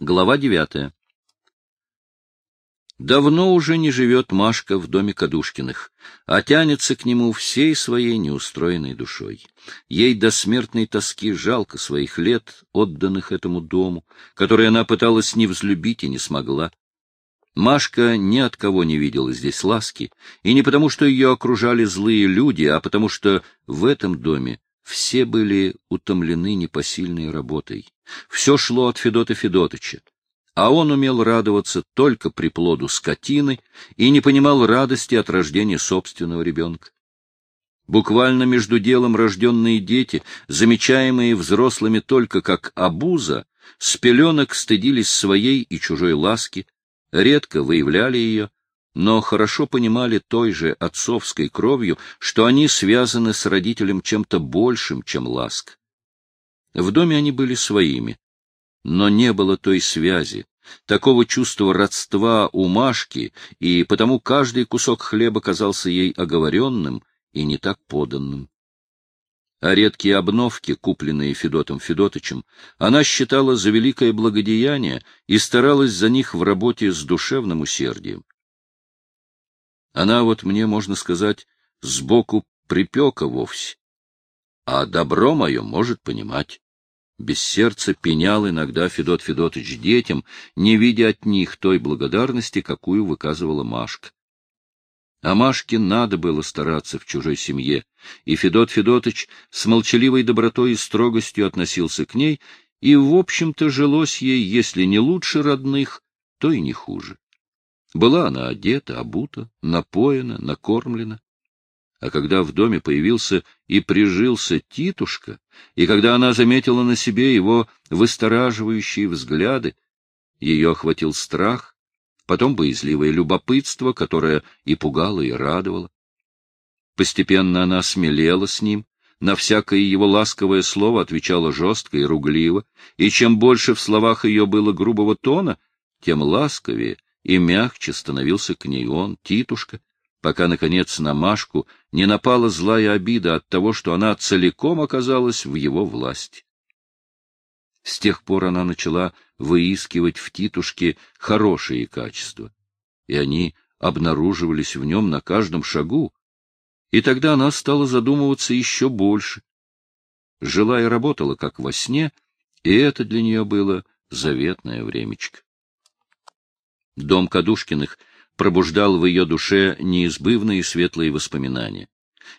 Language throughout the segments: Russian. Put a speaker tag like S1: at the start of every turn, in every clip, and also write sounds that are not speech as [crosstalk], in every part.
S1: Глава девятая. Давно уже не живет Машка в доме Кадушкиных, а тянется к нему всей своей неустроенной душой. Ей до смертной тоски жалко своих лет, отданных этому дому, который она пыталась не взлюбить и не смогла. Машка ни от кого не видела здесь ласки, и не потому, что ее окружали злые люди, а потому что в этом доме все были утомлены непосильной работой. Все шло от Федота Федотыча. А он умел радоваться только приплоду скотины и не понимал радости от рождения собственного ребенка. Буквально между делом рожденные дети, замечаемые взрослыми только как обуза, с пеленок стыдились своей и чужой ласки, редко выявляли ее, но хорошо понимали той же отцовской кровью, что они связаны с родителем чем-то большим, чем ласк. В доме они были своими, но не было той связи, такого чувства родства у Машки, и потому каждый кусок хлеба казался ей оговоренным и не так поданным. А редкие обновки, купленные Федотом Федотычем, она считала за великое благодеяние и старалась за них в работе с душевным усердием. Она вот мне, можно сказать, сбоку припека вовсе, а добро мое может понимать. Без сердца пенял иногда Федот Федотыч детям, не видя от них той благодарности, какую выказывала Машка. А Машке надо было стараться в чужой семье, и Федот Федотыч с молчаливой добротой и строгостью относился к ней, и, в общем-то, жилось ей, если не лучше родных, то и не хуже. Была она одета, обута, напоена, накормлена. А когда в доме появился и прижился Титушка, и когда она заметила на себе его выстораживающие взгляды, ее охватил страх, потом боязливое любопытство, которое и пугало, и радовало. Постепенно она смелела с ним, на всякое его ласковое слово отвечала жестко и ругливо, и чем больше в словах ее было грубого тона, тем ласковее и мягче становился к ней он, Титушка, пока, наконец, на Машку не напала злая обида от того, что она целиком оказалась в его власти. С тех пор она начала выискивать в Титушке хорошие качества, и они обнаруживались в нем на каждом шагу, и тогда она стала задумываться еще больше. Жила и работала, как во сне, и это для нее было заветное времечко. Дом Кадушкиных пробуждал в ее душе неизбывные светлые воспоминания.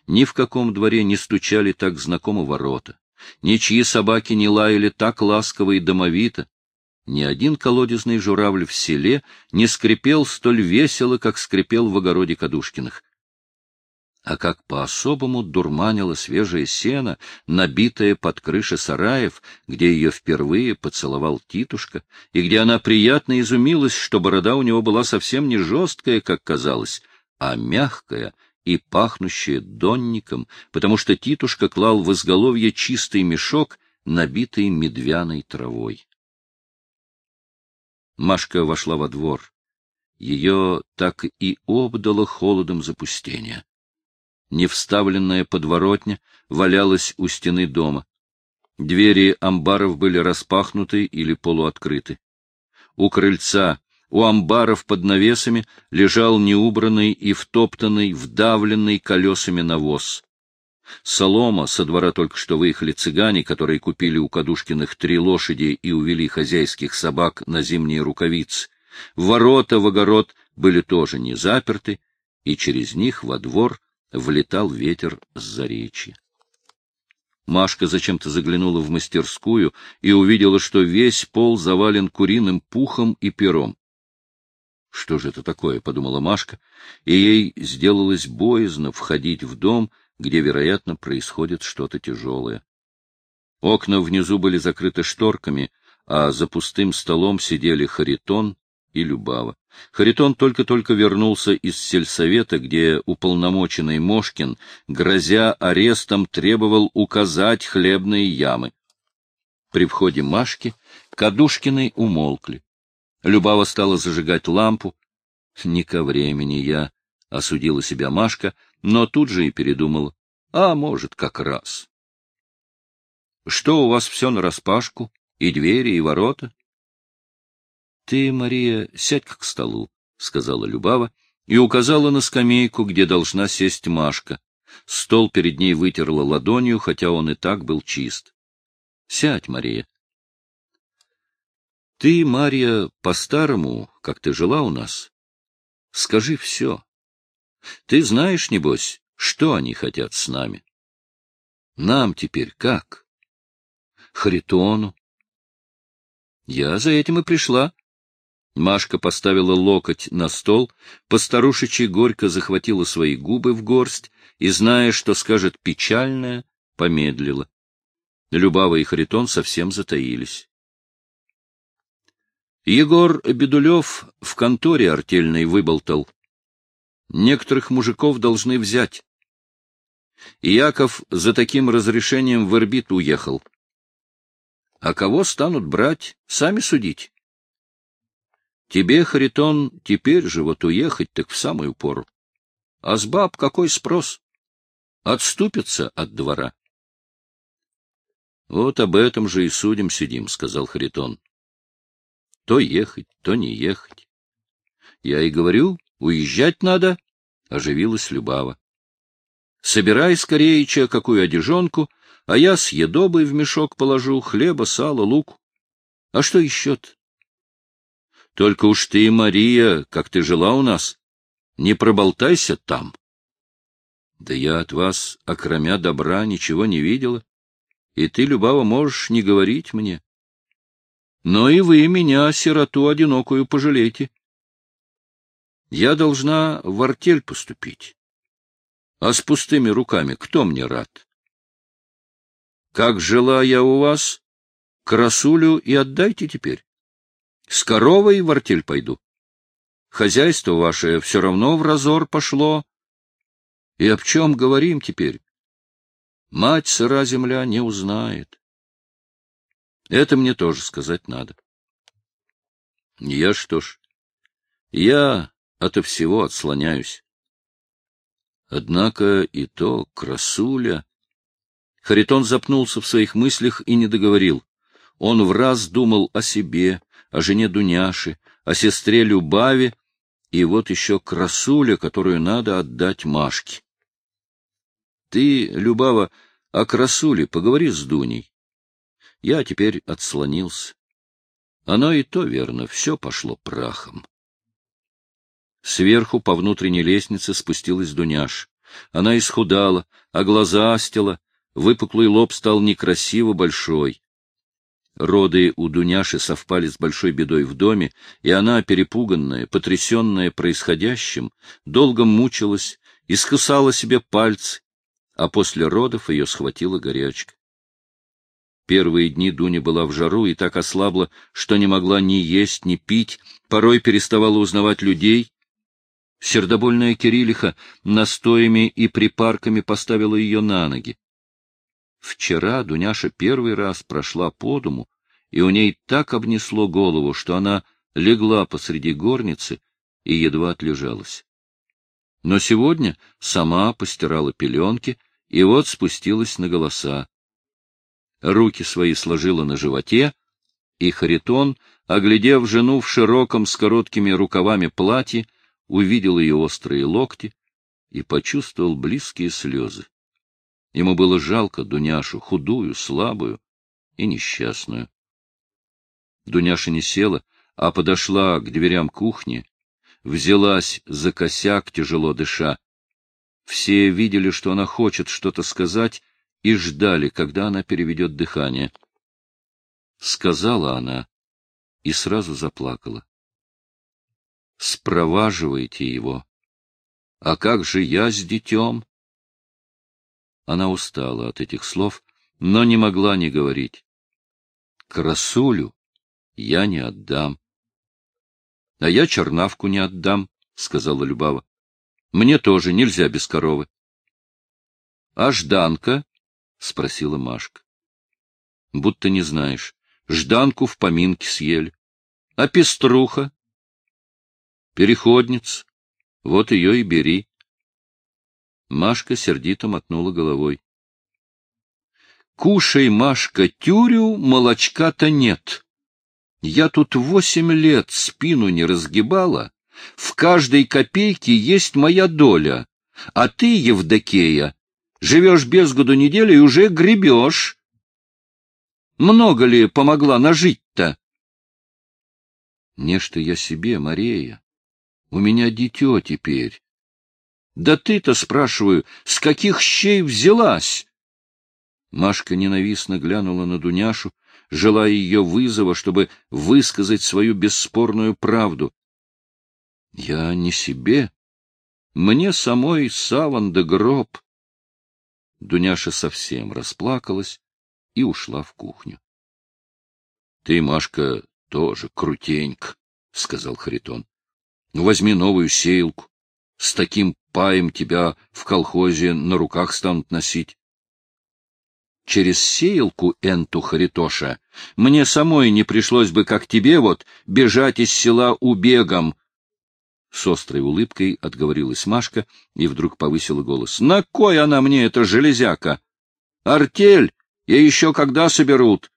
S1: Ни в каком дворе не стучали так знакомо ворота, ничьи собаки не лаяли так ласково и домовито, ни один колодезный журавль в селе не скрипел столь весело, как скрипел в огороде Кадушкиных а как по-особому дурманило свежее сено, набитое под крыши сараев, где ее впервые поцеловал Титушка, и где она приятно изумилась, что борода у него была совсем не жесткая, как казалось, а мягкая и пахнущая донником, потому что Титушка клал в изголовье чистый мешок, набитый медвяной травой. Машка вошла во двор. Ее так и обдало холодом запустения. Невставленная подворотня валялась у стены дома. Двери амбаров были распахнуты или полуоткрыты. У крыльца, у амбаров под навесами лежал неубранный и втоптанный, вдавленный колесами навоз. Солома, со двора только что выехали цыгане, которые купили у Кадушкиных три лошади и увели хозяйских собак на зимние рукавицы. Ворота в огород были тоже не заперты, и через них во двор влетал ветер с заречья. Машка зачем-то заглянула в мастерскую и увидела, что весь пол завален куриным пухом и пером. Что же это такое, — подумала Машка, и ей сделалось боязно входить в дом, где, вероятно, происходит что-то тяжелое. Окна внизу были закрыты шторками, а за пустым столом сидели Харитон и Любава. Харитон только-только вернулся из сельсовета, где уполномоченный Мошкин, грозя арестом, требовал указать хлебные ямы. При входе Машки Кадушкины умолкли. Любава стала зажигать лампу. «Не ко времени я», — осудила себя Машка, но тут же и передумала. «А может, как раз». «Что у вас все нараспашку? И двери, и ворота?» Ты, Мария, сядь к столу, — сказала Любава и указала на скамейку, где должна сесть Машка. Стол перед ней вытерла ладонью, хотя он и так был чист. — Сядь, Мария. — Ты, Мария, по-старому, как ты жила у нас, скажи все. Ты знаешь, небось, что они хотят с нами? Нам теперь как? Харитону. Я за этим и пришла. Машка поставила локоть на стол, постарушечи горько захватила свои губы в горсть и, зная, что скажет печальное, помедлила. Любава и Харитон совсем затаились. Егор Бедулев в конторе артельной выболтал. Некоторых мужиков должны взять. Яков за таким разрешением в Ирбит уехал. А кого станут брать, сами судить. Тебе, Харитон, теперь же вот уехать так в самую пору. А с баб какой спрос? Отступятся от двора. — Вот об этом же и судим сидим, — сказал Харитон. — То ехать, то не ехать. Я и говорю, уезжать надо, — оживилась Любава. — Собирай скорее, че какую одежонку, а я с едобой в мешок положу, хлеба, сала, лук. А что еще-то? Только уж ты, Мария, как ты жила у нас, не проболтайся там. Да я от вас, окромя добра, ничего не видела, и ты, Любава, можешь не говорить мне. Но и вы меня, сироту одинокую, пожалейте. Я должна в артель поступить. А с пустыми руками кто мне рад? Как жила я у вас, красулю и отдайте теперь. С коровой в артель пойду. Хозяйство ваше все равно в разор пошло. И об чем говорим теперь? Мать сыра земля не узнает. Это мне тоже сказать надо. Я что ж, я ото всего отслоняюсь. Однако и то красуля... Харитон запнулся в своих мыслях и не договорил. Он в раз думал о себе, о жене Дуняши, о сестре Любаве, и вот еще красуля, которую надо отдать Машке. Ты, Любава, о красуле поговори с Дуней. Я теперь отслонился. Оно и то верно, все пошло прахом. Сверху по внутренней лестнице спустилась Дуняш. Она исхудала, а глаза астила, Выпуклый лоб стал некрасиво большой. Роды у Дуняши совпали с большой бедой в доме, и она, перепуганная, потрясенная происходящим, долго мучилась, искусала себе пальцы, а после родов ее схватила горячка. Первые дни Дуня была в жару и так ослабла, что не могла ни есть, ни пить, порой переставала узнавать людей. Сердобольная Кириллиха настоями и припарками поставила ее на ноги. Вчера Дуняша первый раз прошла по дому, и у ней так обнесло голову, что она легла посреди горницы и едва отлежалась. Но сегодня сама постирала пеленки и вот спустилась на голоса. Руки свои сложила на животе, и Харитон, оглядев жену в широком с короткими рукавами платье, увидел ее острые локти и почувствовал близкие слезы. Ему было жалко Дуняшу, худую, слабую и несчастную. Дуняша не села, а подошла к дверям кухни, взялась за косяк, тяжело дыша. Все видели, что она хочет что-то сказать, и ждали, когда она переведет дыхание. Сказала она и сразу заплакала. — Спроваживайте его. А как же я с детем? Она устала от этих слов, но не могла не говорить. Красулю я не отдам. — А я чернавку не отдам, — сказала Любава. — Мне тоже нельзя без коровы. — А Жданка? — спросила Машка. — Будто не знаешь. Жданку в поминке съели. А пеструха? — Переходница. Вот ее и бери. Машка сердито мотнула головой. — Кушай, Машка, тюрю, молочка-то нет. Я тут восемь лет спину не разгибала, в каждой копейке есть моя доля, а ты, Евдокея, живешь без году неделю и уже гребешь. Много ли помогла нажить-то? Нечто я себе, Мария. У меня дитё теперь. Да ты-то, спрашиваю, с каких щей взялась? Машка ненавистно глянула на Дуняшу, желая ее вызова, чтобы высказать свою бесспорную правду. — Я не себе. Мне самой саван да гроб. Дуняша совсем расплакалась и ушла в кухню. — Ты, Машка, тоже крутенько, — сказал Харитон. — Возьми новую сеялку. С таким паем тебя в колхозе на руках станут носить. Через сеялку Энту Харитоша мне самой не пришлось бы, как тебе вот, бежать из села убегом. С острой улыбкой отговорилась Машка и вдруг повысила голос. — На кой она мне, эта железяка? Артель я еще когда соберут?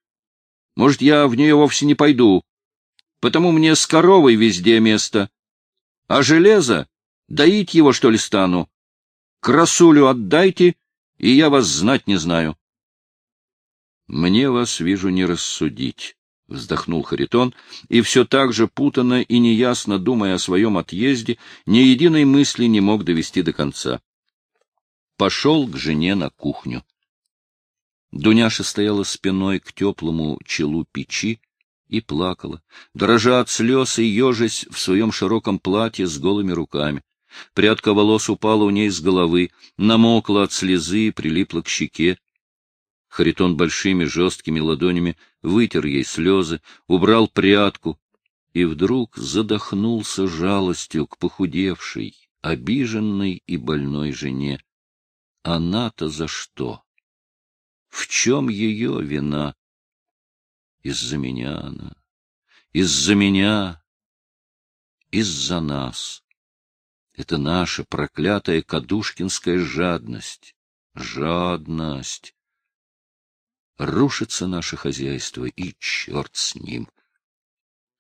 S1: Может, я в нее вовсе не пойду, потому мне с коровой везде место. А железо? Доить его, что ли, стану? Красулю отдайте, и я вас знать не знаю. — Мне вас, вижу, не рассудить, — вздохнул Харитон, и все так же путанно и неясно, думая о своем отъезде, ни единой мысли не мог довести до конца. Пошел к жене на кухню. Дуняша стояла спиной к теплому челу печи и плакала, дрожа от слез и ежась в своем широком платье с голыми руками. Прядка волос упала у ней с головы, намокла от слезы и прилипла к щеке. Харитон большими жесткими ладонями вытер ей слезы, убрал прядку и вдруг задохнулся жалостью к похудевшей, обиженной и больной жене. Она-то за что? В чем ее вина? Из-за меня она, из-за меня, из-за нас. Это наша проклятая кадушкинская жадность. Жадность. Рушится наше хозяйство, и черт с ним.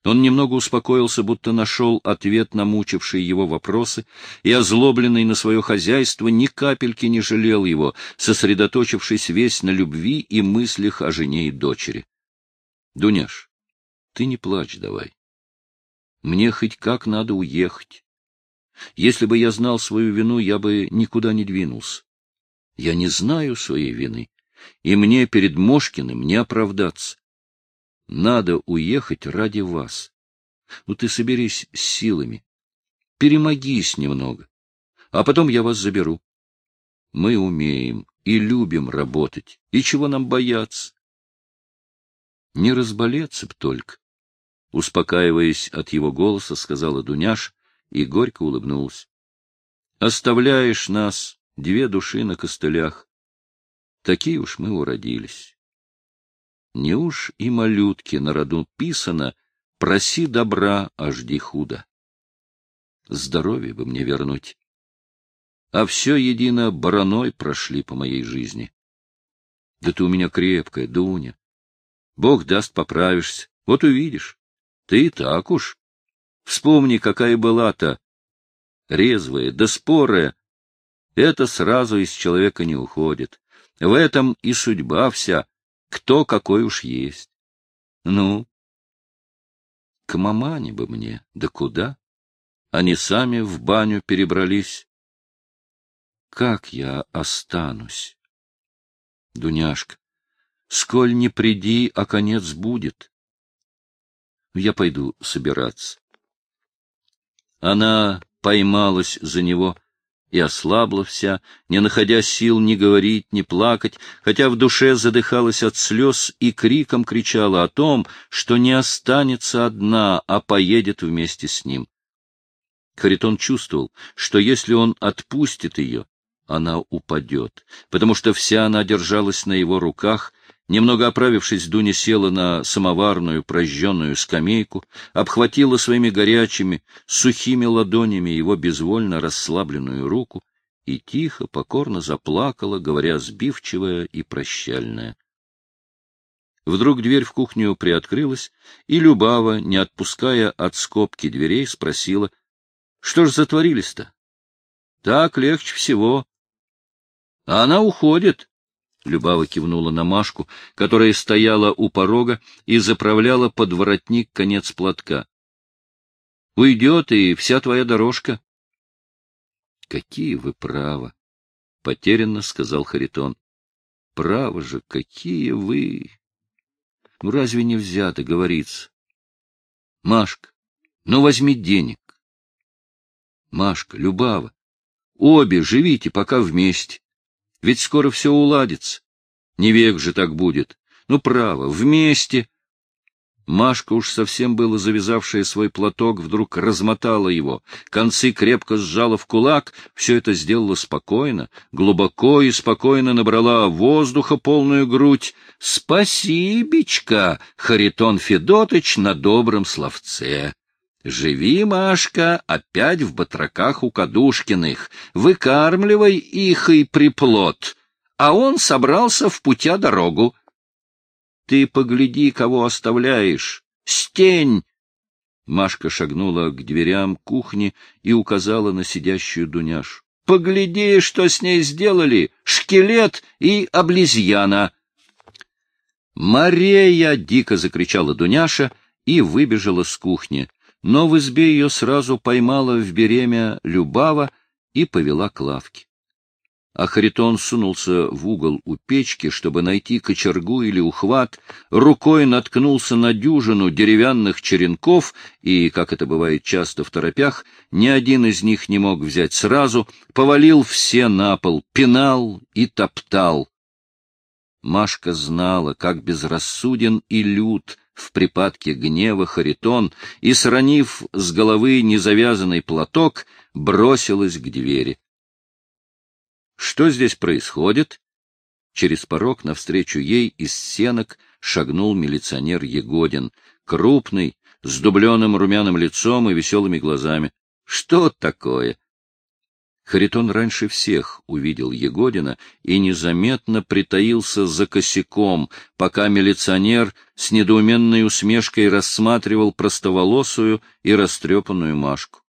S1: Он немного успокоился, будто нашел ответ на мучившие его вопросы, и, озлобленный на свое хозяйство, ни капельки не жалел его, сосредоточившись весь на любви и мыслях о жене и дочери. — Дуняш, ты не плачь давай. Мне хоть как надо уехать. Если бы я знал свою вину, я бы никуда не двинулся. Я не знаю своей вины, и мне перед Мошкиным не оправдаться. Надо уехать ради вас. Ну, ты соберись с силами. Перемогись немного. А потом я вас заберу. Мы умеем и любим работать. И чего нам бояться? Не разболеться б только. Успокаиваясь от его голоса, сказала Дуняш и горько улыбнулась. Оставляешь нас, две души на костылях. Такие уж мы уродились. Не уж и малютки на роду писано «Проси добра, а жди худо». Здоровье бы мне вернуть. А все едино бараной прошли по моей жизни. Да ты у меня крепкая, Дуня. Бог даст, поправишься. Вот увидишь. Ты так уж. Вспомни, какая была-то. Резвая, да спорая. Это сразу из человека не уходит. В этом и судьба вся кто какой уж есть. Ну, к мамане бы мне, да куда? Они сами в баню перебрались. Как я останусь? Дуняшка, сколь не приди, а конец будет. Я пойду собираться. Она поймалась за него и ослабла вся, не находя сил ни говорить, ни плакать, хотя в душе задыхалась от слез и криком кричала о том, что не останется одна, а поедет вместе с ним. Харитон чувствовал, что если он отпустит ее, она упадет, потому что вся она держалась на его руках, Немного оправившись, Дуня села на самоварную прожженную скамейку, обхватила своими горячими, сухими ладонями его безвольно расслабленную руку и тихо, покорно заплакала, говоря сбивчивое и прощальное. Вдруг дверь в кухню приоткрылась, и Любава, не отпуская от скобки дверей, спросила, — Что ж затворились-то? — Так легче всего. — А она уходит. Любава кивнула на Машку, которая стояла у порога и заправляла под воротник конец платка. — Уйдет, и вся твоя дорожка. — Какие вы правы! — потерянно сказал Харитон. — Право же, какие вы! Ну, разве нельзя договориться? Машка, ну возьми денег. Машка, Любава, обе живите пока вместе. Ведь скоро все уладится. Не век же так будет. Ну, право, вместе. Машка, уж совсем было завязавшая свой платок, вдруг размотала его, концы крепко сжала в кулак, все это сделала спокойно, глубоко и спокойно набрала воздуха полную грудь. «Спасибечка, Харитон Федотыч, на добром словце!» Живи, Машка, опять в батраках у Кадушкиных, выкармливай их и приплод, а он собрался в путя дорогу. Ты погляди, кого оставляешь. Стень! Машка шагнула к дверям кухни и указала на сидящую Дуняш. Погляди, что с ней сделали! Шкелет и облизьяна! «Марея!» — дико закричала Дуняша и выбежала с кухни, но в избе ее сразу поймала в беремя Любава и повела к лавке а Харитон сунулся в угол у печки, чтобы найти кочергу или ухват, рукой наткнулся на дюжину деревянных черенков, и, как это бывает часто в торопях, ни один из них не мог взять сразу, повалил все на пол, пинал и топтал. Машка знала, как безрассуден и лют в припадке гнева Харитон, и, сранив с головы незавязанный платок, бросилась к двери. Что здесь происходит? Через порог навстречу ей из сенок шагнул милиционер Егодин, крупный, с дубленым румяным лицом и веселыми глазами. Что такое? Харитон раньше всех увидел Егодина и незаметно притаился за косяком, пока милиционер с недоуменной усмешкой рассматривал простоволосую и растрепанную Машку.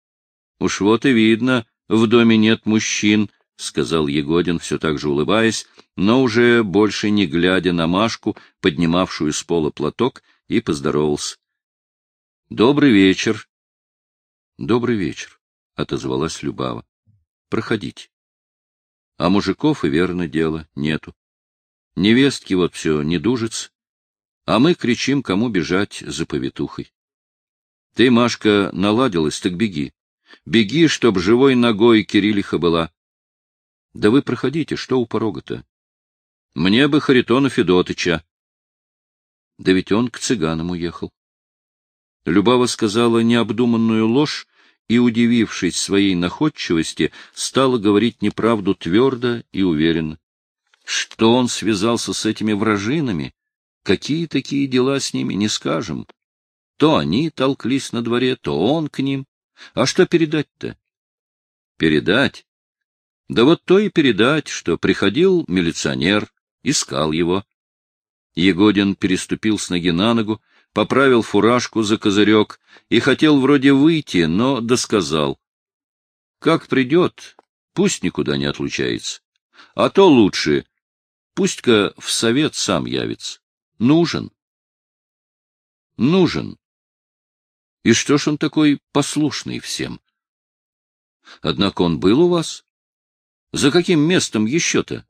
S1: — Уж вот и видно, в доме нет мужчин, — сказал Егодин, все так же улыбаясь, но уже больше не глядя на Машку, поднимавшую с пола платок, и поздоровался. — Добрый вечер. — Добрый вечер, — отозвалась Любава. — Проходите. А мужиков, и верно дело, нету. Невестки вот все не дужится, а мы кричим, кому бежать за повитухой. Ты, Машка, наладилась, так беги. Беги, чтоб живой ногой Кириллиха была. Да вы проходите, что у порога-то? Мне бы Харитона Федотыча. Да ведь он к цыганам уехал. Любава сказала необдуманную ложь и, удивившись своей находчивости, стала говорить неправду твердо и уверенно. Что он связался с этими вражинами? Какие такие дела с ними, не скажем. То они толклись на дворе, то он к ним. А что передать-то? Передать? Да вот то и передать, что приходил милиционер, искал его. Егодин переступил с ноги на ногу, поправил фуражку за козырек и хотел вроде выйти, но досказал. Как придет, пусть никуда не отлучается. А то лучше, пусть-ка в совет сам явится. Нужен. Нужен. И что ж он такой послушный всем? Однако он был у вас? За каким местом еще-то?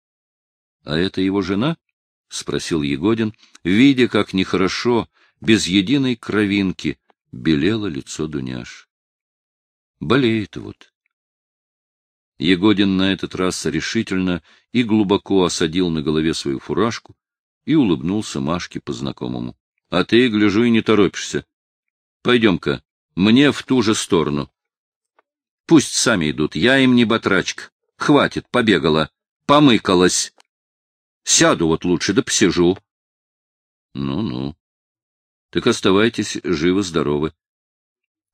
S1: — А это его жена? — спросил Егодин, видя, как нехорошо, без единой кровинки, белело лицо Дуняш. — Болеет вот. Егодин на этот раз решительно и глубоко осадил на голове свою фуражку и улыбнулся Машке по-знакомому. — А ты, гляжу, и не торопишься. Пойдем-ка, мне в ту же сторону. Пусть сами идут, я им не батрачка. Хватит, побегала, помыкалась. Сяду вот лучше, да посижу. Ну-ну. Так оставайтесь живы-здоровы.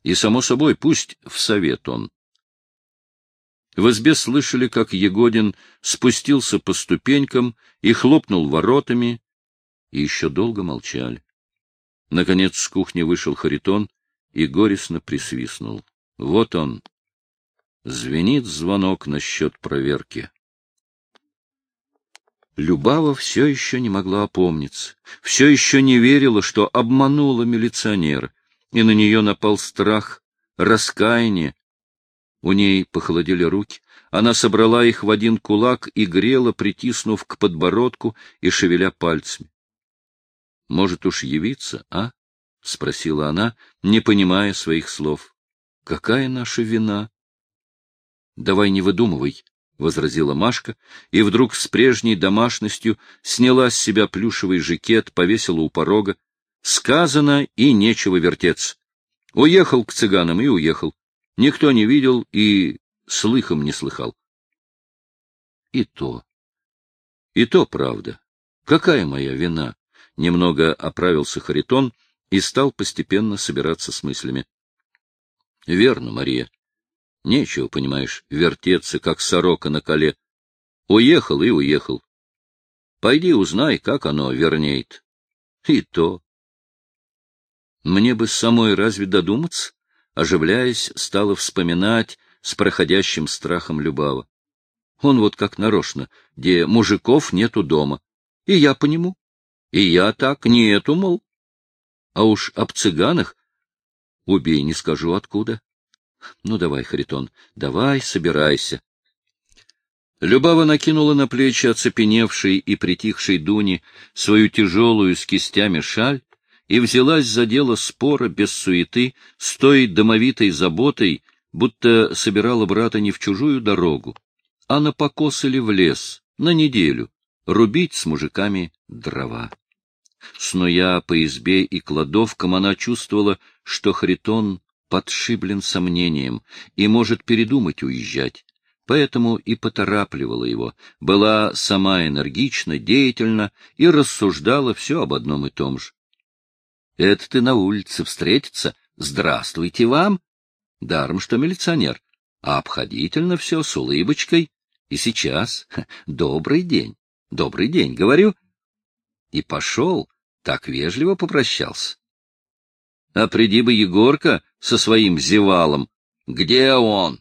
S1: И, само собой, пусть в совет он. В избе слышали, как Егодин спустился по ступенькам и хлопнул воротами, и еще долго молчали. Наконец с кухни вышел Харитон и горестно присвистнул. Вот он. Звенит звонок насчет проверки. Любава все еще не могла опомниться, все еще не верила, что обманула милиционера, и на нее напал страх, раскаяние. У ней похолодели руки, она собрала их в один кулак и грела, притиснув к подбородку и шевеля пальцами. — Может уж явиться, а? — спросила она, не понимая своих слов. — Какая наша вина? — Давай не выдумывай, — возразила Машка, и вдруг с прежней домашностью сняла с себя плюшевый жакет, повесила у порога. Сказано, и нечего вертеться. Уехал к цыганам и уехал. Никто не видел и слыхом не слыхал. И то. И то правда. Какая моя вина? Немного оправился Харитон и стал постепенно собираться с мыслями. Верно, Мария. Нечего, понимаешь, вертеться, как сорока на коле. Уехал и уехал. Пойди узнай, как оно вернеет. И то. Мне бы самой разве додуматься? Оживляясь, стала вспоминать с проходящим страхом Любава. Он вот как нарочно, где мужиков нету дома. И я по нему. И я так, нету, мол. А уж об цыганах убей, не скажу откуда. Ну, давай, Харитон, давай, собирайся. Любава накинула на плечи оцепеневшей и притихшей Дуни свою тяжелую с кистями шаль и взялась за дело спора без суеты, с той домовитой заботой, будто собирала брата не в чужую дорогу, а на покос или в лес, на неделю, рубить с мужиками дрова. Снуя по избе и кладовкам, она чувствовала, что Харитон подшиблен сомнением и может передумать уезжать, поэтому и поторапливала его, была сама энергична, деятельна и рассуждала все об одном и том же. — Это ты на улице встретиться? Здравствуйте вам! Даром, что милиционер, а обходительно все с улыбочкой. И сейчас [laughs] добрый день, добрый день, говорю. И пошел, так вежливо попрощался. А приди бы Егорка со своим зевалом. Где он?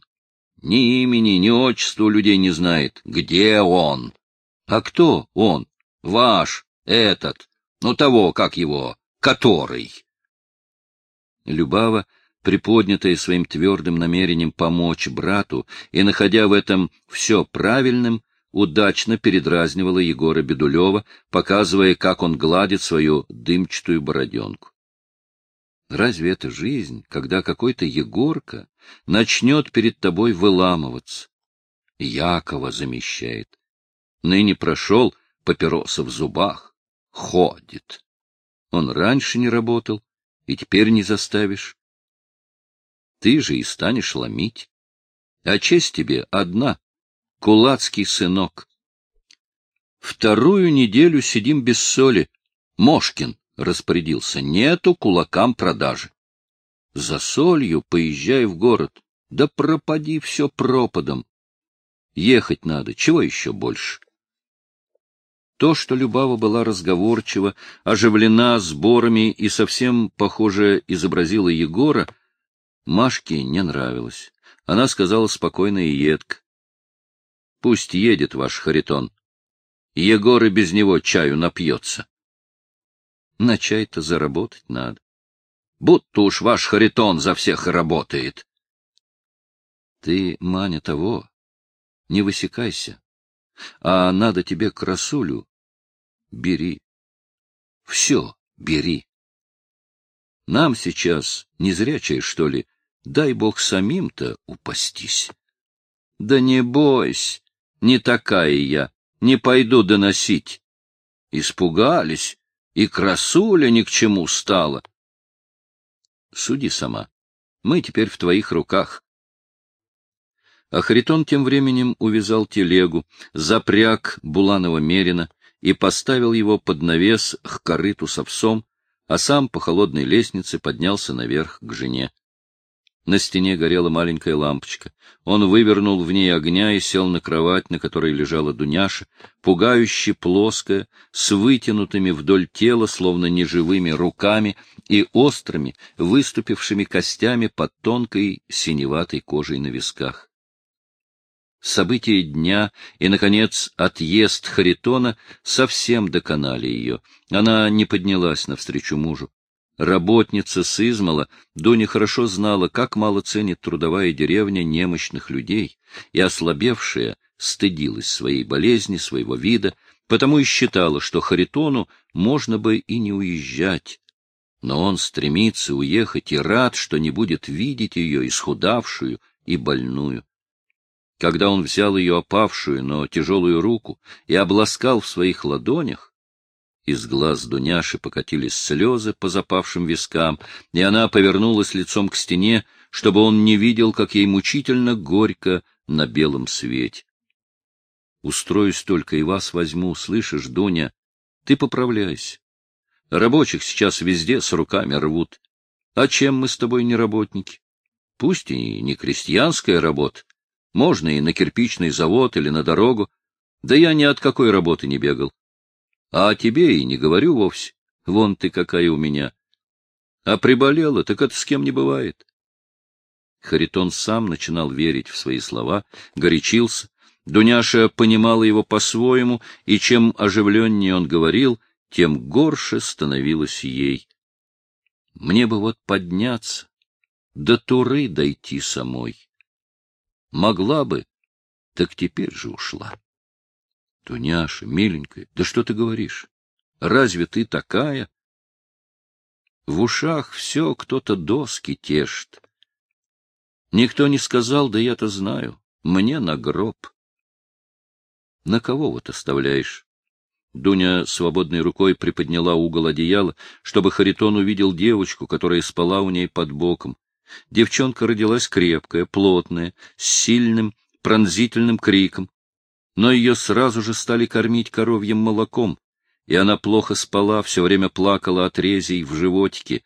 S1: Ни имени, ни отчества людей не знает. Где он? А кто он? Ваш, этот, ну того, как его, который. Любава, приподнятая своим твердым намерением помочь брату и находя в этом все правильным, удачно передразнивала Егора Бедулева, показывая, как он гладит свою дымчатую бороденку. Разве это жизнь, когда какой-то Егорка начнет перед тобой выламываться? Якова замещает. Ныне прошел, папироса в зубах, ходит. Он раньше не работал, и теперь не заставишь. Ты же и станешь ломить. А честь тебе одна — кулацкий сынок. Вторую неделю сидим без соли. Мошкин распорядился, нету кулакам продажи. За солью поезжай в город, да пропади все пропадом. Ехать надо, чего еще больше? То, что Любава была разговорчива, оживлена сборами и совсем, похоже, изобразила Егора, Машке не нравилось. Она сказала спокойно и едко. — Пусть едет ваш Харитон. Егор и без него чаю напьется. На чай-то заработать надо. Будто уж ваш Харитон за всех работает. Ты, Маня, того, не высекайся. А надо тебе красулю. Бери. Все бери. Нам сейчас, не зрячая, что ли, дай бог самим-то упастись. Да не бойся, не такая я, не пойду доносить. Испугались, и красуля ни к чему стала. Суди сама. Мы теперь в твоих руках. А тем временем увязал телегу, запряг Буланова Мерина и поставил его под навес к корыту с овсом, а сам по холодной лестнице поднялся наверх к жене. На стене горела маленькая лампочка. Он вывернул в ней огня и сел на кровать, на которой лежала Дуняша, пугающе плоская, с вытянутыми вдоль тела, словно неживыми руками и острыми, выступившими костями под тонкой синеватой кожей на висках. События дня и, наконец, отъезд Харитона совсем доконали ее. Она не поднялась навстречу мужу. Работница с Измала, Дуня хорошо знала, как мало ценит трудовая деревня немощных людей, и ослабевшая стыдилась своей болезни, своего вида, потому и считала, что Харитону можно бы и не уезжать. Но он стремится уехать и рад, что не будет видеть ее исхудавшую и больную. Когда он взял ее опавшую, но тяжелую руку и обласкал в своих ладонях, из глаз Дуняши покатились слезы по запавшим вискам, и она повернулась лицом к стене, чтобы он не видел, как ей мучительно горько на белом свете. Устроюсь только и вас возьму, слышишь, Дуня? Ты поправляйся. Рабочих сейчас везде с руками рвут. А чем мы с тобой не работники? Пусть и не крестьянская работа. Можно и на кирпичный завод или на дорогу. Да я ни от какой работы не бегал. А о тебе и не говорю вовсе. Вон ты какая у меня. А приболела, так это с кем не бывает. Харитон сам начинал верить в свои слова, горячился. Дуняша понимала его по-своему, и чем оживленнее он говорил, тем горше становилось ей. Мне бы вот подняться, до Туры дойти самой. Могла бы, так теперь же ушла. — Туняша, миленькая, да что ты говоришь? Разве ты такая? В ушах все кто-то доски тешит. Никто не сказал, да я-то знаю. Мне на гроб. На кого вот оставляешь? Дуня свободной рукой приподняла угол одеяла, чтобы Харитон увидел девочку, которая спала у ней под боком. Девчонка родилась крепкая, плотная, с сильным, пронзительным криком но ее сразу же стали кормить коровьим молоком, и она плохо спала, все время плакала от резей в животике.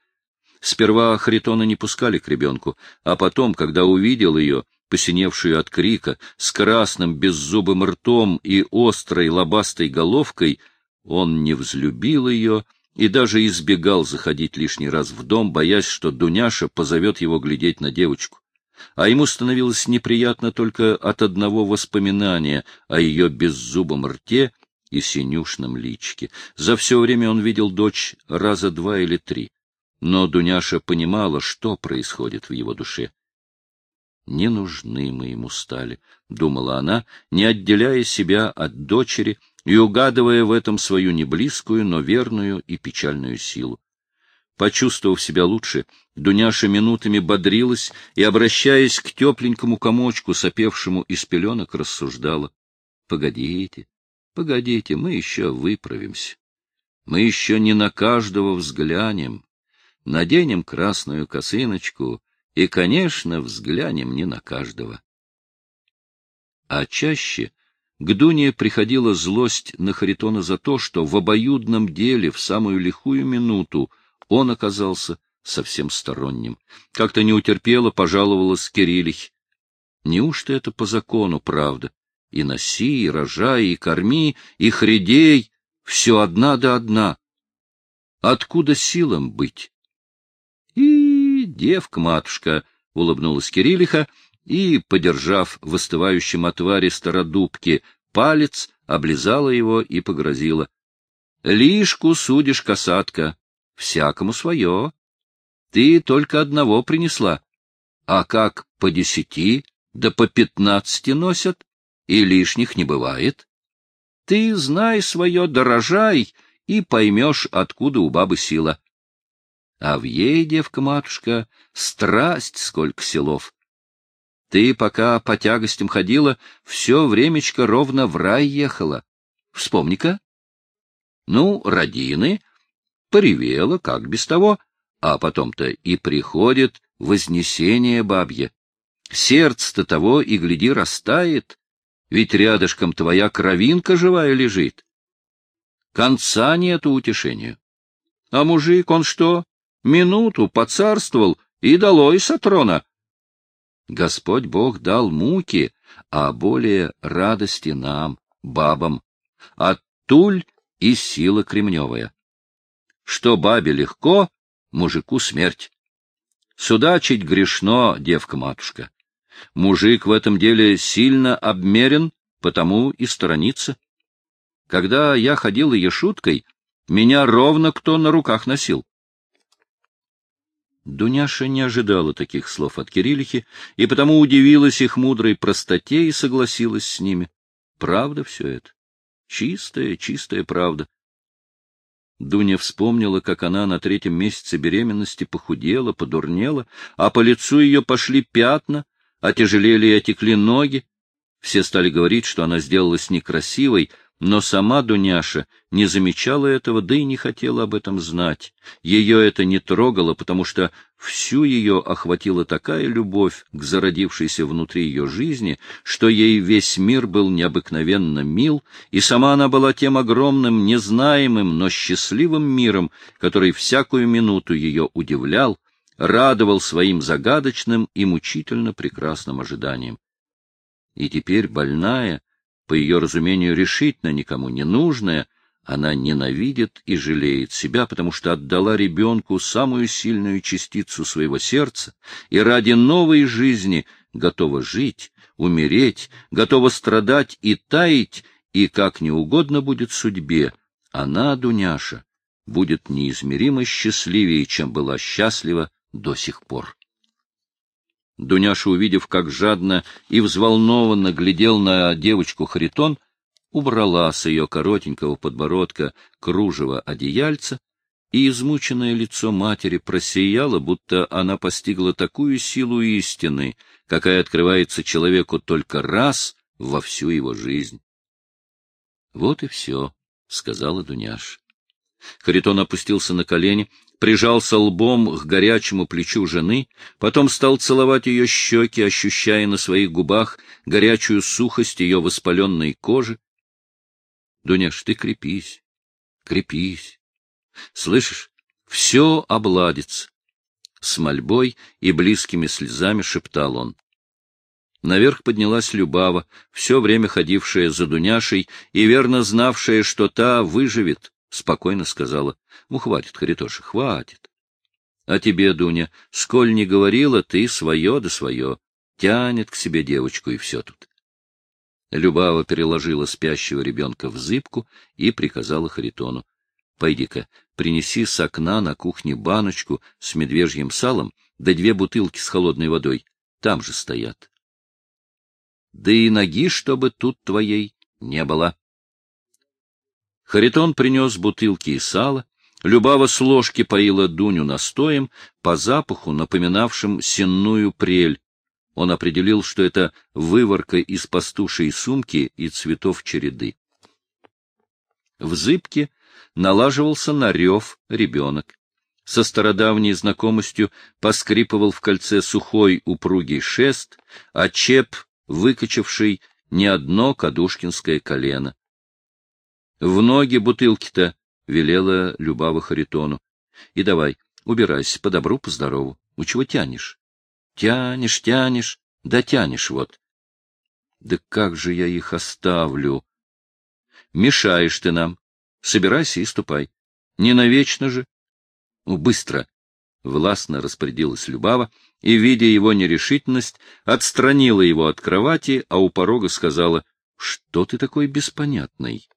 S1: Сперва Харитона не пускали к ребенку, а потом, когда увидел ее, посиневшую от крика, с красным беззубым ртом и острой лобастой головкой, он не взлюбил ее и даже избегал заходить лишний раз в дом, боясь, что Дуняша позовет его глядеть на девочку а ему становилось неприятно только от одного воспоминания о ее беззубом рте и синюшном личке. За все время он видел дочь раза два или три, но Дуняша понимала, что происходит в его душе. «Не нужны мы ему стали», — думала она, не отделяя себя от дочери и угадывая в этом свою неблизкую, но верную и печальную силу. Почувствовав себя лучше, Дуняша минутами бодрилась и, обращаясь к тепленькому комочку, сопевшему из пеленок, рассуждала. — Погодите, погодите, мы еще выправимся. Мы еще не на каждого взглянем. Наденем красную косыночку и, конечно, взглянем не на каждого. А чаще к Дуне приходила злость на Харитона за то, что в обоюдном деле в самую лихую минуту он оказался совсем сторонним. Как-то не утерпела, пожаловалась Кириллих. Неужто это по закону правда? И носи, и рожай, и корми, и хредей, все одна да одна. Откуда силам быть? И девка-матушка, — улыбнулась Кириллиха, и, подержав в остывающем отваре стародубки палец, облизала его и погрозила. — Лишку судишь, касатка, всякому свое. Ты только одного принесла. А как по десяти, да по пятнадцати носят, и лишних не бывает. Ты знай свое, дорожай, и поймешь, откуда у бабы сила. А в ей, девка-матушка, страсть сколько селов. Ты, пока по тягостям ходила, все времечко ровно в рай ехала. Вспомни-ка. Ну, родины, поревела, как без того, а потом-то и приходит вознесение бабье. Сердце-то того и, гляди, растает, ведь рядышком твоя кровинка живая лежит. Конца нету утешению. А мужик, он что, минуту поцарствовал и долой с трона, Господь Бог дал муки, а более радости нам, бабам. А туль и сила кремневая. Что бабе легко, мужику смерть. Судачить грешно, девка-матушка. Мужик в этом деле сильно обмерен, потому и сторонится. Когда я ходил ее шуткой, меня ровно кто на руках носил. Дуняша не ожидала таких слов от Кириллихи, и потому удивилась их мудрой простоте и согласилась с ними. Правда все это. Чистая, чистая правда. Дуня вспомнила, как она на третьем месяце беременности похудела, подурнела, а по лицу ее пошли пятна, отяжелели и отекли ноги. Все стали говорить, что она сделалась некрасивой, но сама Дуняша не замечала этого, да и не хотела об этом знать. Ее это не трогало, потому что всю ее охватила такая любовь к зародившейся внутри ее жизни, что ей весь мир был необыкновенно мил, и сама она была тем огромным, незнаемым, но счастливым миром, который всякую минуту ее удивлял, радовал своим загадочным и мучительно прекрасным ожиданием. И теперь больная, по ее разумению, решительно никому не нужная, она ненавидит и жалеет себя, потому что отдала ребенку самую сильную частицу своего сердца и ради новой жизни готова жить, умереть, готова страдать и таять, и как не угодно будет судьбе, она, Дуняша, будет неизмеримо счастливее, чем была счастлива до сих пор. Дуняша, увидев, как жадно и взволнованно глядел на девочку Харитон, убрала с ее коротенького подбородка кружево одеяльца, и измученное лицо матери просияло, будто она постигла такую силу истины, какая открывается человеку только раз во всю его жизнь. — Вот и все, — сказала Дуняш. Харитон опустился на колени, прижался лбом к горячему плечу жены, потом стал целовать ее щеки, ощущая на своих губах горячую сухость ее воспаленной кожи. — Дуняш, ты крепись, крепись. Слышишь, все обладится. С мольбой и близкими слезами шептал он. Наверх поднялась Любава, все время ходившая за Дуняшей и верно знавшая, что та выживет, — спокойно сказала. — Ну, хватит, Харитоша, хватит. А тебе, Дуня, сколь не говорила, ты свое да свое. Тянет к себе девочку, и все тут. Любава переложила спящего ребенка в зыбку и приказала Харитону. — Пойди-ка, принеси с окна на кухне баночку с медвежьим салом да две бутылки с холодной водой. Там же стоят. Да и ноги, чтобы тут твоей не было. Харитон принес бутылки и сало, Любава с ложки поила Дуню настоем, по запаху напоминавшим сенную прель. Он определил, что это выворка из пастушей сумки и цветов череды. В зыбке налаживался на рев ребенок. Со стародавней знакомостью поскрипывал в кольце сухой упругий шест, а чеп, выкачавший не одно кадушкинское колено. В ноги бутылки-то, — велела Любава Харитону. — И давай, убирайся, по добру, по здорову. У чего тянешь? Тянешь, тянешь, да тянешь вот. Да как же я их оставлю? Мешаешь ты нам. Собирайся и ступай. Не навечно же. Быстро. Властно распорядилась Любава и, видя его нерешительность, отстранила его от кровати, а у порога сказала, — Что ты такой беспонятный?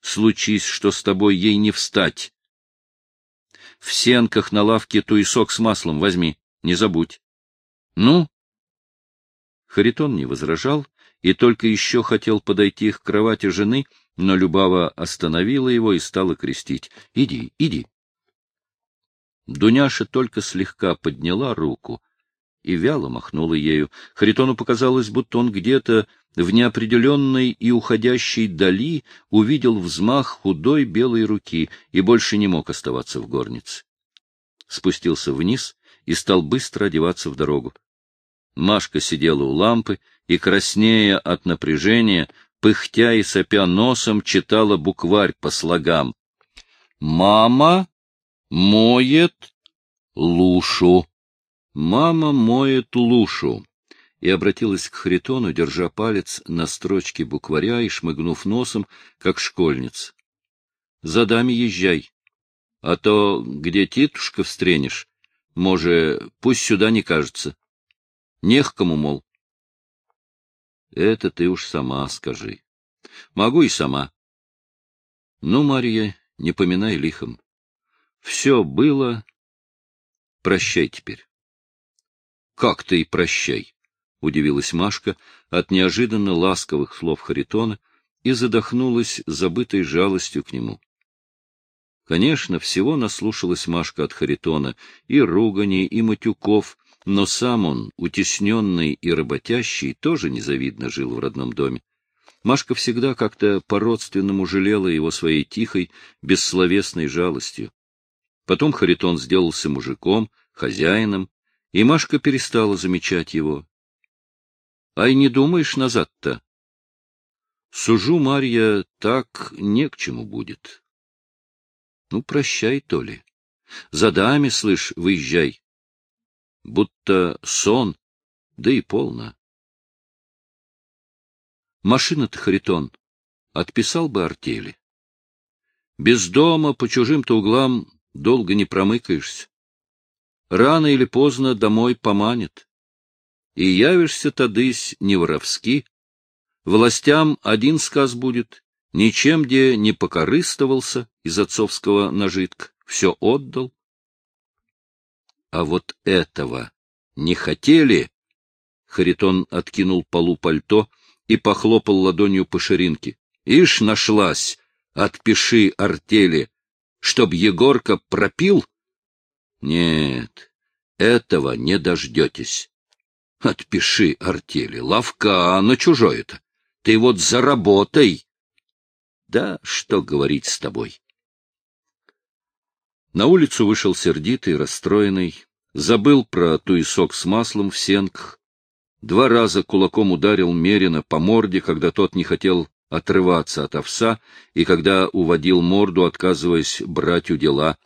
S1: случись, что с тобой ей не встать. В сенках на лавке туесок с маслом возьми, не забудь. Ну? Харитон не возражал и только еще хотел подойти к кровати жены, но Любава остановила его и стала крестить. — Иди, иди. Дуняша только слегка подняла руку и вяло махнула ею. Харитону показалось, будто он где-то в неопределенной и уходящей дали увидел взмах худой белой руки и больше не мог оставаться в горнице. Спустился вниз и стал быстро одеваться в дорогу. Машка сидела у лампы и, краснея от напряжения, пыхтя и сопя носом, читала букварь по слогам. «Мама моет лушу». Мама моет лушу. и обратилась к Харитону, держа палец на строчке букваря и шмыгнув носом, как школьница. — За дами езжай, а то где титушка встренешь, може, пусть сюда не кажется. Нех кому, мол. — Это ты уж сама скажи. — Могу и сама. — Ну, Марья, не поминай лихом. Все было. Прощай теперь. — Как ты и прощай? — удивилась Машка от неожиданно ласковых слов Харитона и задохнулась забытой жалостью к нему. Конечно, всего наслушалась Машка от Харитона, и ругани, и матюков, но сам он, утесненный и работящий, тоже незавидно жил в родном доме. Машка всегда как-то по-родственному жалела его своей тихой, бессловесной жалостью. Потом Харитон сделался мужиком, хозяином, и Машка перестала замечать его, Ай, не думаешь назад-то? Сужу, Марья, так не к чему будет. Ну, прощай, то ли. За дами, слышь, выезжай. Будто сон, да и полно. Машина-то, Харитон, отписал бы артели. Без дома, по чужим-то углам, долго не промыкаешься. Рано или поздно домой поманит и явишься тадысь не воровски. Властям один сказ будет, ничем где не покорыстовался из отцовского нажитка, все отдал. А вот этого не хотели. Харитон откинул полу пальто и похлопал ладонью по ширинке. Ишь, нашлась, отпиши артели, чтоб Егорка пропил? Нет, этого не дождетесь. Отпиши артели. Ловка, на чужое-то. Ты вот заработай. Да что говорить с тобой. На улицу вышел сердитый, расстроенный, забыл про туесок с маслом в сенках, два раза кулаком ударил Мерина по морде, когда тот не хотел отрываться от овса и когда уводил морду, отказываясь брать у дела.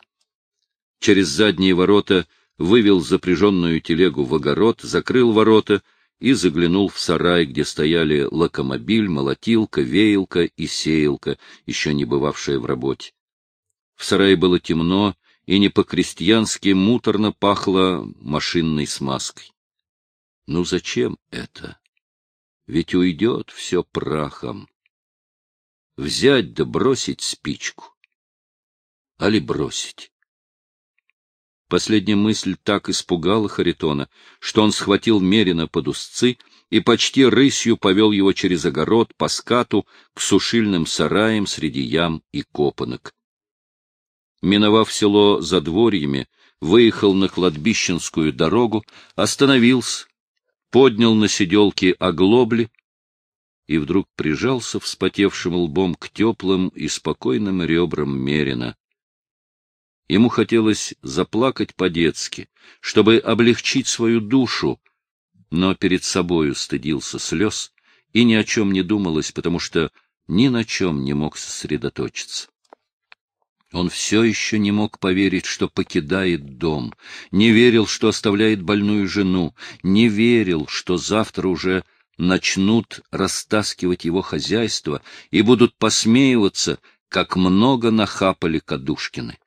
S1: Через задние ворота вывел запряженную телегу в огород, закрыл ворота и заглянул в сарай, где стояли локомобиль, молотилка, веялка и сеялка, еще не бывавшая в работе. В сарае было темно, и не по-крестьянски муторно пахло машинной смазкой. Ну зачем это? Ведь уйдет все прахом. Взять да бросить спичку. Али бросить? Последняя мысль так испугала Харитона, что он схватил Мерина под узцы и почти рысью повел его через огород по скату к сушильным сараям среди ям и копанок. Миновав село за дворьями, выехал на кладбищенскую дорогу, остановился, поднял на сиделке оглобли и вдруг прижался вспотевшим лбом к теплым и спокойным ребрам Мерина. Ему хотелось заплакать по-детски, чтобы облегчить свою душу, но перед собою стыдился слез и ни о чем не думалось, потому что ни на чем не мог сосредоточиться. Он все еще не мог поверить, что покидает дом, не верил, что оставляет больную жену, не верил, что завтра уже начнут растаскивать его хозяйство и будут посмеиваться, как много нахапали Кадушкины.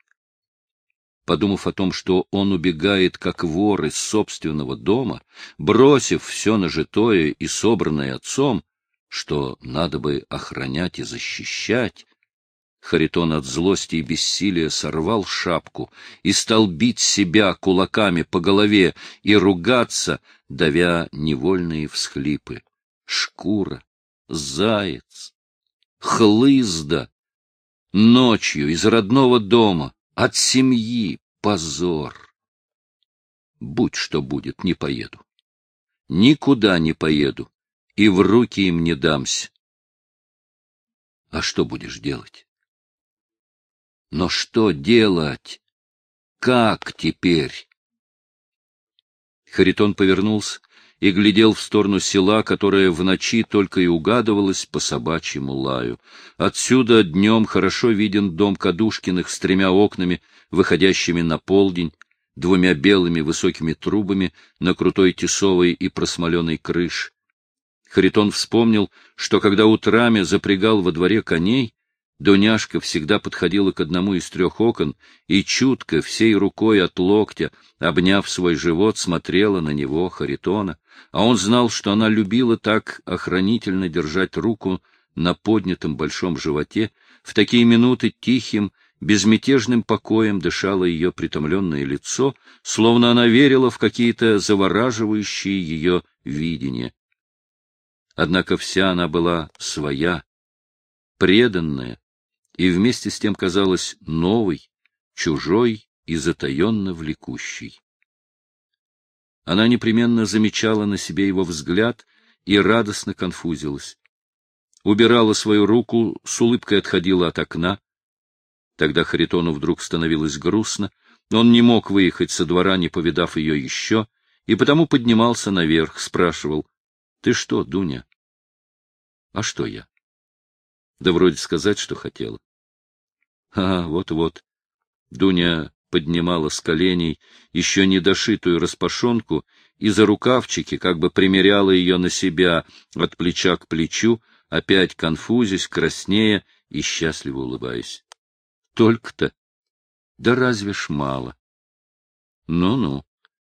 S1: Подумав о том, что он убегает как вор из собственного дома, бросив все нажитое и собранное отцом, что надо бы охранять и защищать, Харитон от злости и бессилия сорвал шапку и стал бить себя кулаками по голове и ругаться, давя невольные всхлипы. Шкура, заяц, хлызда, ночью из родного дома, от семьи позор. Будь что будет, не поеду. Никуда не поеду, и в руки им не дамся. А что будешь делать? Но что делать? Как теперь? Харитон повернулся и глядел в сторону села, которое в ночи только и угадывалось по собачьему лаю. Отсюда днем хорошо виден дом Кадушкиных с тремя окнами, выходящими на полдень, двумя белыми высокими трубами на крутой тесовой и просмоленной крыше. Харитон вспомнил, что когда утрами запрягал во дворе коней, Дуняшка всегда подходила к одному из трех окон и чутко, всей рукой от локтя, обняв свой живот, смотрела на него, Харитона, а он знал, что она любила так охранительно держать руку на поднятом большом животе, в такие минуты тихим, безмятежным покоем дышало ее притомленное лицо, словно она верила в какие-то завораживающие ее видения. Однако вся она была своя, преданная, и вместе с тем казалась новой, чужой и затаенно влекущей. Она непременно замечала на себе его взгляд и радостно конфузилась. Убирала свою руку, с улыбкой отходила от окна. Тогда Харитону вдруг становилось грустно, но он не мог выехать со двора, не повидав ее еще, и потому поднимался наверх, спрашивал, — Ты что, Дуня? — А что я? Да вроде сказать, что хотела. А, вот-вот. Дуня поднимала с коленей еще недошитую распашонку и за рукавчики как бы примеряла ее на себя от плеча к плечу, опять конфузясь, краснея и счастливо улыбаясь. Только-то. Да разве ж мало? Ну-ну,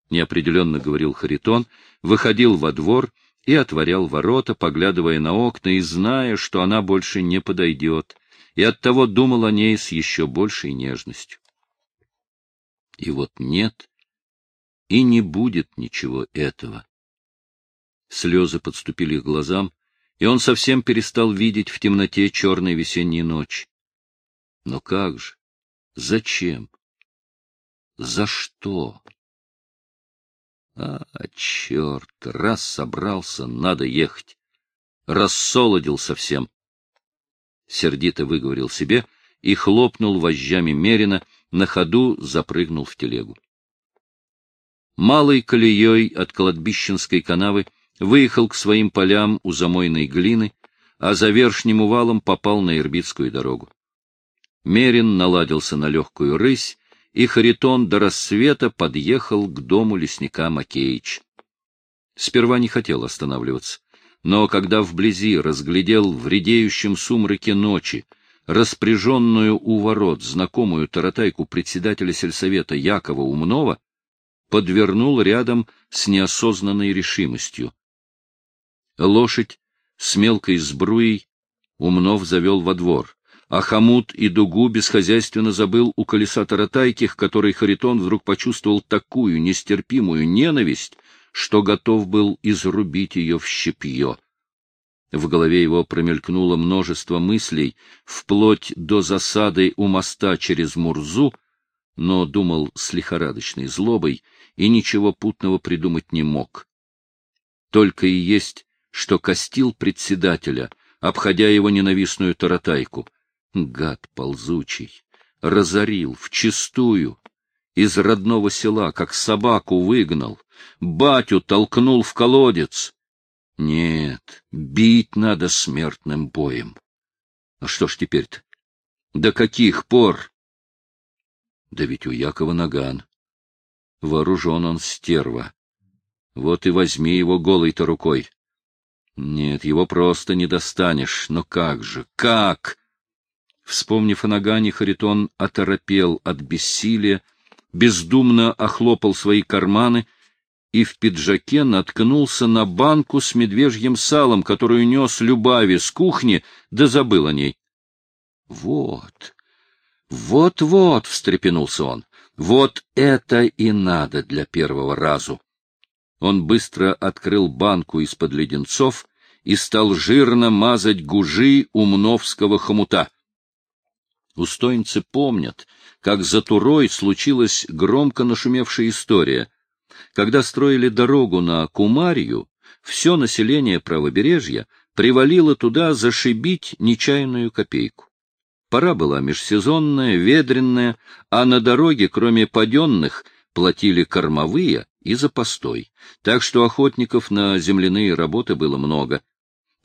S1: неопределенно говорил Харитон, выходил во двор и отворял ворота, поглядывая на окна и зная, что она больше не подойдет, и оттого думал о ней с еще большей нежностью. И вот нет, и не будет ничего этого. Слезы подступили к глазам, и он совсем перестал видеть в темноте черной весенней ночи. Но как же? Зачем? За что? А, черт, раз собрался, надо ехать. Рассолодил совсем сердито выговорил себе и хлопнул вожжами мерина, на ходу запрыгнул в телегу. Малой колеей от кладбищенской канавы выехал к своим полям у замойной глины, а за вершним увалом попал на Ирбитскую дорогу. Мерин наладился на легкую рысь, и Харитон до рассвета подъехал к дому лесника Макеич. Сперва не хотел останавливаться но когда вблизи разглядел в редеющем сумраке ночи распряженную у ворот знакомую таратайку председателя сельсовета Якова Умнова, подвернул рядом с неосознанной решимостью. Лошадь с мелкой сбруей Умнов завел во двор, а хомут и дугу бесхозяйственно забыл у колеса таратайки, к которой Харитон вдруг почувствовал такую нестерпимую ненависть, что готов был изрубить ее в щепье. В голове его промелькнуло множество мыслей, вплоть до засады у моста через Мурзу, но думал с лихорадочной злобой и ничего путного придумать не мог. Только и есть, что костил председателя, обходя его ненавистную таратайку. Гад ползучий, разорил вчистую, из родного села, как собаку выгнал, батю толкнул в колодец. Нет, бить надо смертным боем. А что ж теперь-то? До каких пор? Да ведь у Якова наган. Вооружен он стерва. Вот и возьми его голой-то рукой. Нет, его просто не достанешь. Но как же, как? Вспомнив о нагане, Харитон оторопел от бессилия, бездумно охлопал свои карманы и в пиджаке наткнулся на банку с медвежьим салом, которую нес Любави с кухни, да забыл о ней. — Вот, вот-вот, — встрепенулся он, — вот это и надо для первого разу. Он быстро открыл банку из-под леденцов и стал жирно мазать гужи умновского хомута. Устойницы помнят, как за Турой случилась громко нашумевшая история. Когда строили дорогу на Кумарию, все население правобережья привалило туда зашибить нечаянную копейку. Пора была межсезонная, ведренная, а на дороге, кроме паденных, платили кормовые и за постой, так что охотников на земляные работы было много.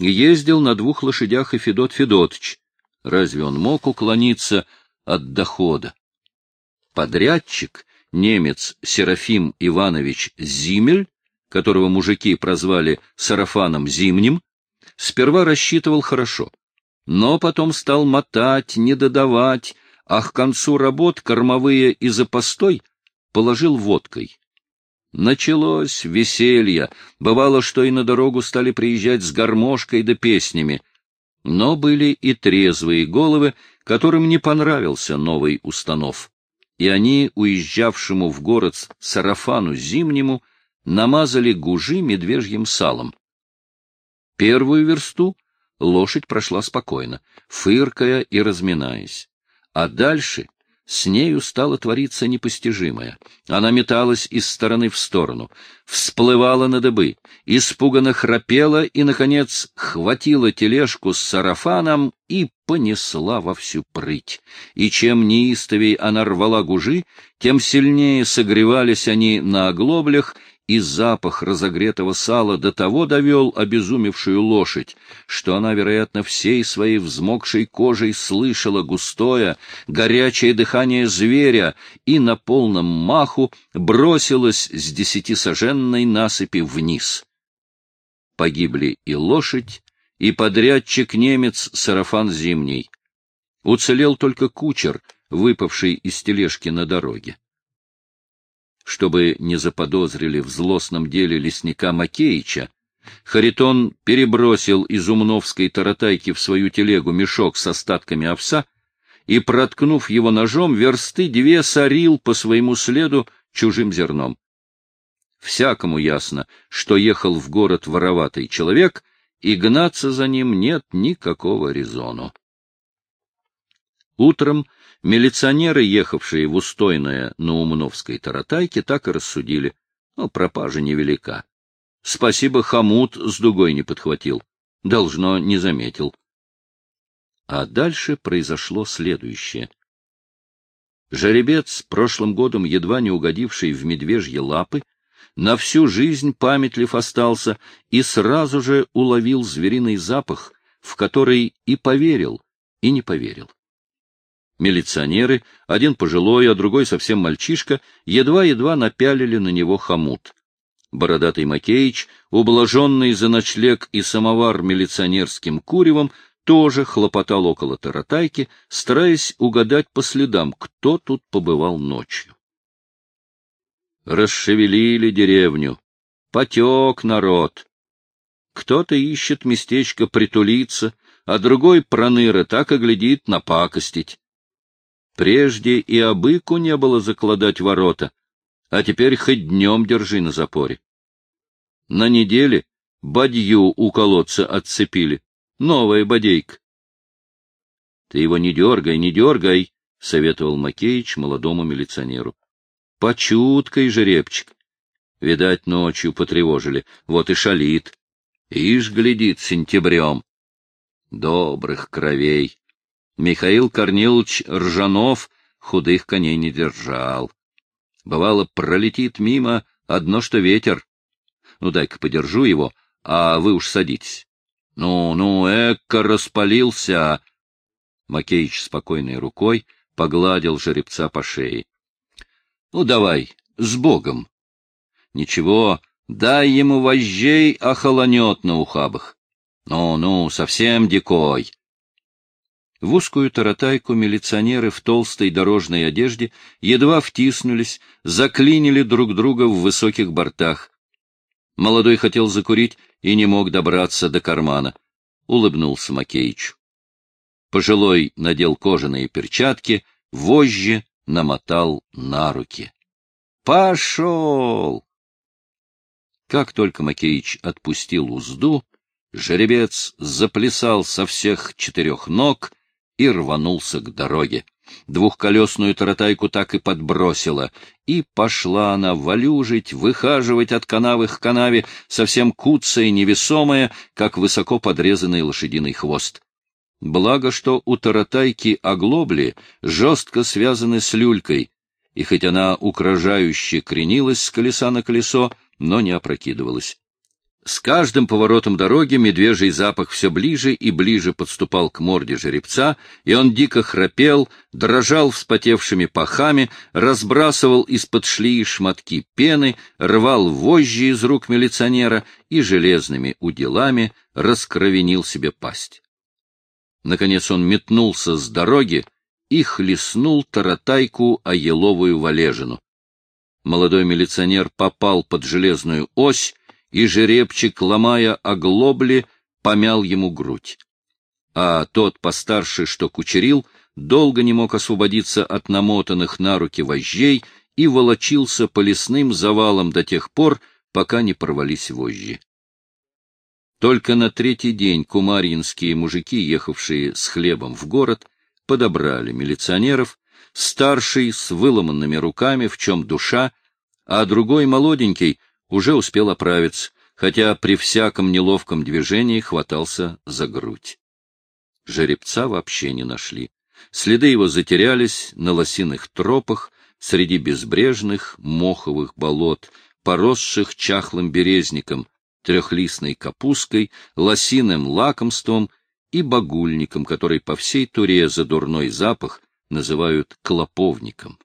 S1: Ездил на двух лошадях и Федот Федотович. Разве он мог уклониться от дохода? Подрядчик немец Серафим Иванович Зимель, которого мужики прозвали Сарафаном Зимним, сперва рассчитывал хорошо, но потом стал мотать, не додавать, а к концу работ кормовые и запастой положил водкой. Началось веселье, бывало, что и на дорогу стали приезжать с гармошкой да песнями, но были и трезвые головы, которым не понравился новый установ, и они, уезжавшему в город Сарафану Зимнему, намазали гужи медвежьим салом. Первую версту лошадь прошла спокойно, фыркая и разминаясь, а дальше с нею стало твориться непостижимое. Она металась из стороны в сторону, всплывала на дыбы, испуганно храпела и, наконец, хватила тележку с сарафаном и понесла во всю прыть. И чем неистовей она рвала гужи, тем сильнее согревались они на оглоблях и запах разогретого сала до того довел обезумевшую лошадь, что она, вероятно, всей своей взмокшей кожей слышала густое, горячее дыхание зверя и на полном маху бросилась с десятисоженной насыпи вниз. Погибли и лошадь, и подрядчик-немец Сарафан Зимний. Уцелел только кучер, выпавший из тележки на дороге чтобы не заподозрили в злостном деле лесника Макеича, Харитон перебросил из Умновской таратайки в свою телегу мешок с остатками овса и, проткнув его ножом, версты две сорил по своему следу чужим зерном. Всякому ясно, что ехал в город вороватый человек, и гнаться за ним нет никакого резону. Утром Милиционеры, ехавшие в Устойное на Умновской Таратайке, так и рассудили. Ну, пропажа невелика. Спасибо, хомут с дугой не подхватил. Должно, не заметил. А дальше произошло следующее. Жеребец, прошлым годом едва не угодивший в медвежьи лапы, на всю жизнь памятлив остался и сразу же уловил звериный запах, в который и поверил, и не поверил. Милиционеры, один пожилой, а другой совсем мальчишка, едва-едва напялили на него хомут. Бородатый Макеич, ублаженный за ночлег и самовар милиционерским куревом, тоже хлопотал около таратайки, стараясь угадать по следам, кто тут побывал ночью. Расшевелили деревню. Потек народ. Кто-то ищет местечко притулиться, а другой проныра так и глядит напакостить. Прежде и обыку не было закладать ворота, а теперь хоть днем держи на запоре. На неделе бадью у колодца отцепили. Новая бодейка. — Ты его не дергай, не дергай, — советовал Макеич молодому милиционеру. — Почуткай, жеребчик. Видать, ночью потревожили, вот и шалит. Ишь, глядит сентябрем. Добрых кровей. Михаил Корнилович Ржанов худых коней не держал. Бывало, пролетит мимо одно что ветер. Ну, дай-ка подержу его, а вы уж садитесь. Ну, ну, эко распалился. Макеич спокойной рукой погладил жеребца по шее. Ну, давай, с Богом. Ничего, дай ему вожжей, охолонет на ухабах. Ну, ну, совсем дикой. В узкую таратайку милиционеры в толстой дорожной одежде едва втиснулись, заклинили друг друга в высоких бортах. Молодой хотел закурить и не мог добраться до кармана. Улыбнулся Макеич. Пожилой надел кожаные перчатки, вожжи намотал на руки. «Пошел!» Как только Макеич отпустил узду, жеребец заплясал со всех четырех ног и рванулся к дороге. Двухколесную таратайку так и подбросила, и пошла она валюжить, выхаживать от канавы к канаве, совсем куцая, невесомая, как высоко подрезанный лошадиный хвост. Благо, что у таратайки оглобли жестко связаны с люлькой, и хоть она угрожающе кренилась с колеса на колесо, но не опрокидывалась. С каждым поворотом дороги медвежий запах все ближе и ближе подступал к морде жеребца, и он дико храпел, дрожал вспотевшими пахами, разбрасывал из-под шлии шматки пены, рвал вожжи из рук милиционера и железными уделами раскровенил себе пасть. Наконец он метнулся с дороги и хлестнул таратайку о еловую валежину. Молодой милиционер попал под железную ось, и жеребчик, ломая оглобли, помял ему грудь. А тот постарше, что кучерил, долго не мог освободиться от намотанных на руки вожжей и волочился по лесным завалам до тех пор, пока не порвались вожжи. Только на третий день кумарьинские мужики, ехавшие с хлебом в город, подобрали милиционеров, старший с выломанными руками, в чем душа, а другой молоденький уже успел оправиться, хотя при всяком неловком движении хватался за грудь. Жеребца вообще не нашли. Следы его затерялись на лосиных тропах среди безбрежных моховых болот, поросших чахлым березником, трехлистной капусткой, лосиным лакомством и багульником, который по всей туре за дурной запах называют клоповником.